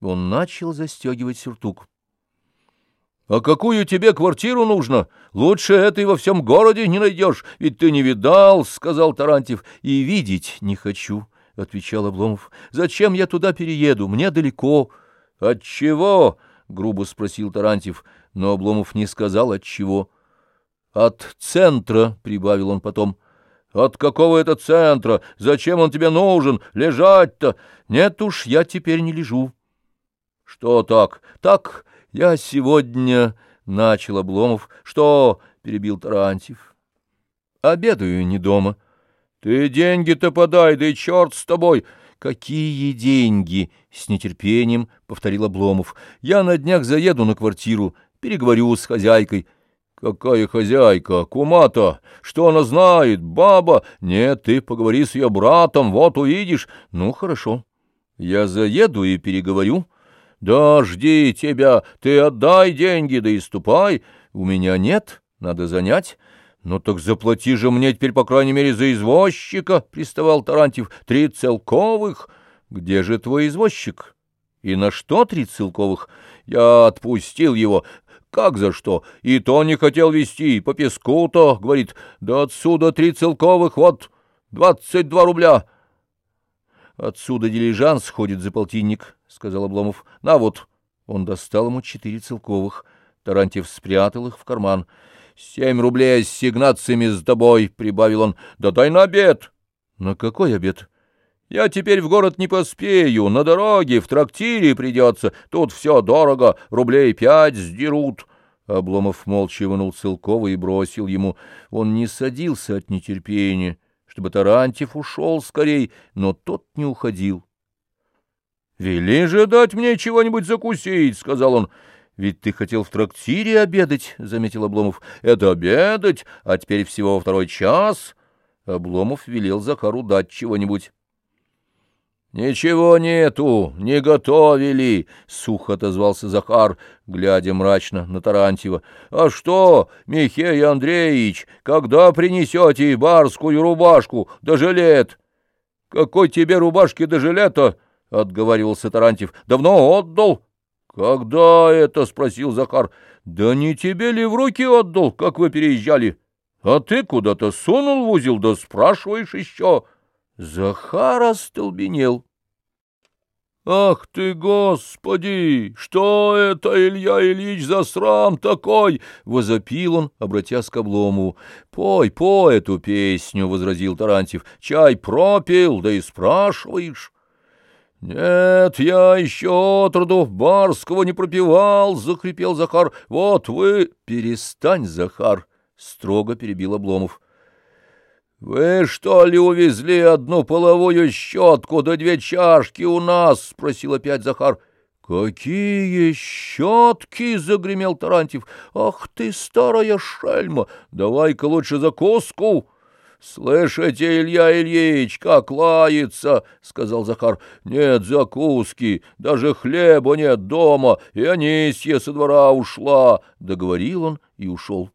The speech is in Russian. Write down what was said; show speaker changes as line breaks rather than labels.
Он начал застегивать сюртук. — А какую тебе квартиру нужно? Лучше этой во всем городе не найдешь, ведь ты не видал, — сказал Тарантьев. — И видеть не хочу, — отвечал Обломов. — Зачем я туда перееду? Мне далеко. — Отчего? — грубо спросил Тарантьев, но Обломов не сказал отчего. — От центра, — прибавил он потом. — От какого это центра? Зачем он тебе нужен? Лежать-то? Нет уж, я теперь не лежу. — Что так? Так, я сегодня... — начал Обломов. — Что? — перебил Тарантьев. — Обедаю не дома. — Ты деньги-то подай, да и черт с тобой! — Какие деньги? — с нетерпением повторил Обломов. — Я на днях заеду на квартиру, переговорю с хозяйкой. — Какая хозяйка? Кума-то? Что она знает? Баба? Нет, ты поговори с ее братом, вот увидишь. Ну, хорошо. Я заеду и переговорю. — да жди тебя, ты отдай деньги, да и ступай. У меня нет, надо занять. Ну так заплати же мне теперь, по крайней мере, за извозчика, — приставал Тарантьев. Три целковых. Где же твой извозчик? И на что три целковых? Я отпустил его. Как за что? И то не хотел вести, по песку-то, — говорит. Да отсюда три целковых, вот, двадцать два рубля. Отсюда дилижанс ходит за полтинник, — сказал Обломов. — На вот. Он достал ему четыре целковых. Тарантьев спрятал их в карман. — Семь рублей с сигнациями с тобой, — прибавил он. — Да дай на обед. — На какой обед? — Я теперь в город не поспею. На дороге, в трактире придется. Тут все дорого, рублей пять сдерут. Обломов молча вынул Целкова и бросил ему. Он не садился от нетерпения чтобы Тарантьев ушел скорей, но тот не уходил. — Вели же дать мне чего-нибудь закусить, — сказал он. — Ведь ты хотел в трактире обедать, — заметил Обломов. — Это обедать, а теперь всего во второй час. Обломов велел Захару дать чего-нибудь. — Ничего нету, не готовили, — сухо отозвался Захар, глядя мрачно на Тарантьева. — А что, Михей Андреевич, когда принесете барскую рубашку да жилет? — Какой тебе рубашки да жилета? — отговаривался Тарантьев. — Давно отдал. — Когда это? — спросил Захар. — Да не тебе ли в руки отдал, как вы переезжали? А ты куда-то сунул в узел, да спрашиваешь еще... Захар остолбенел. «Ах ты, Господи! Что это, Илья Ильич, за срам такой?» — возопил он, обратясь к Обломову. «Пой, пой эту песню!» — возразил Тарантьев. «Чай пропил, да и спрашиваешь». «Нет, я еще труду барского не пропивал!» — захрипел Захар. «Вот вы...» «Перестань, Захар!» — строго перебил Обломов. «Вы, что ли, увезли одну половую щетку да две чашки у нас?» — спросил опять Захар. «Какие щетки!» — загремел Тарантьев. «Ах ты, старая шельма! Давай-ка лучше закуску!» «Слышите, Илья Ильич, как лается!» — сказал Захар. «Нет закуски, даже хлеба нет дома, и Анисья со двора ушла!» — договорил он и ушел.